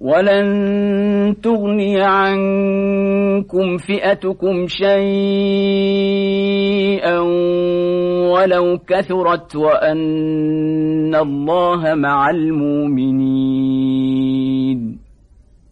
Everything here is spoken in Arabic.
ولن تغني عنكم فئتكم شيئا ولو كثرت وأن الله مع المؤمنين.